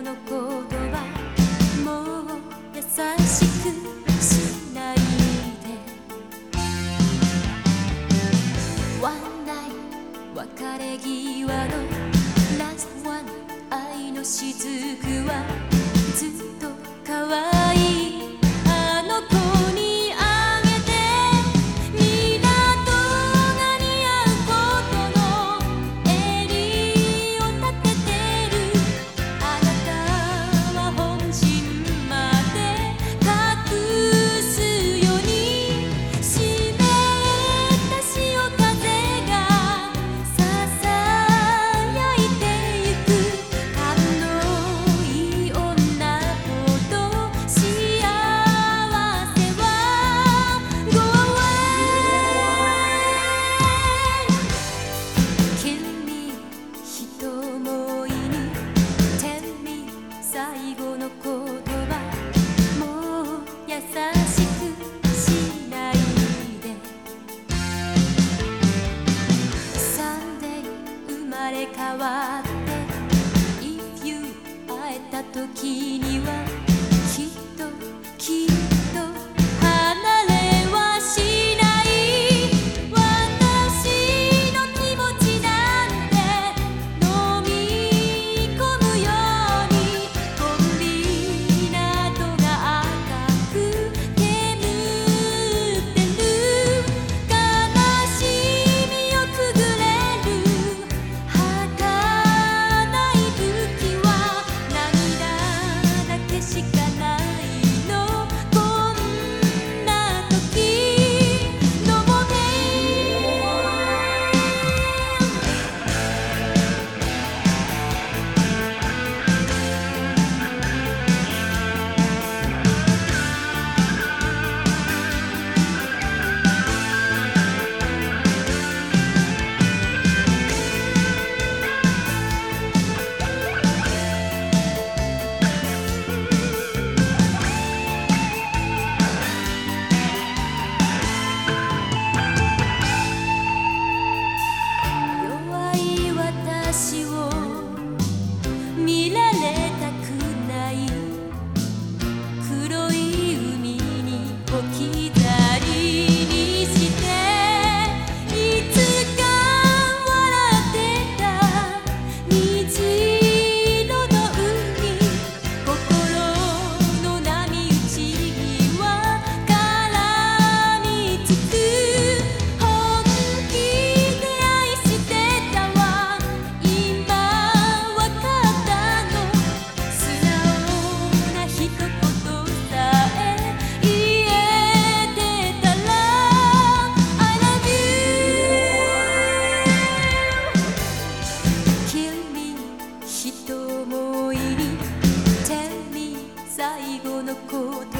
の言葉。もう優しくしないで。ワン別れ際のラストワン愛の雫は。まれ変わって If you 会えた時には 놓고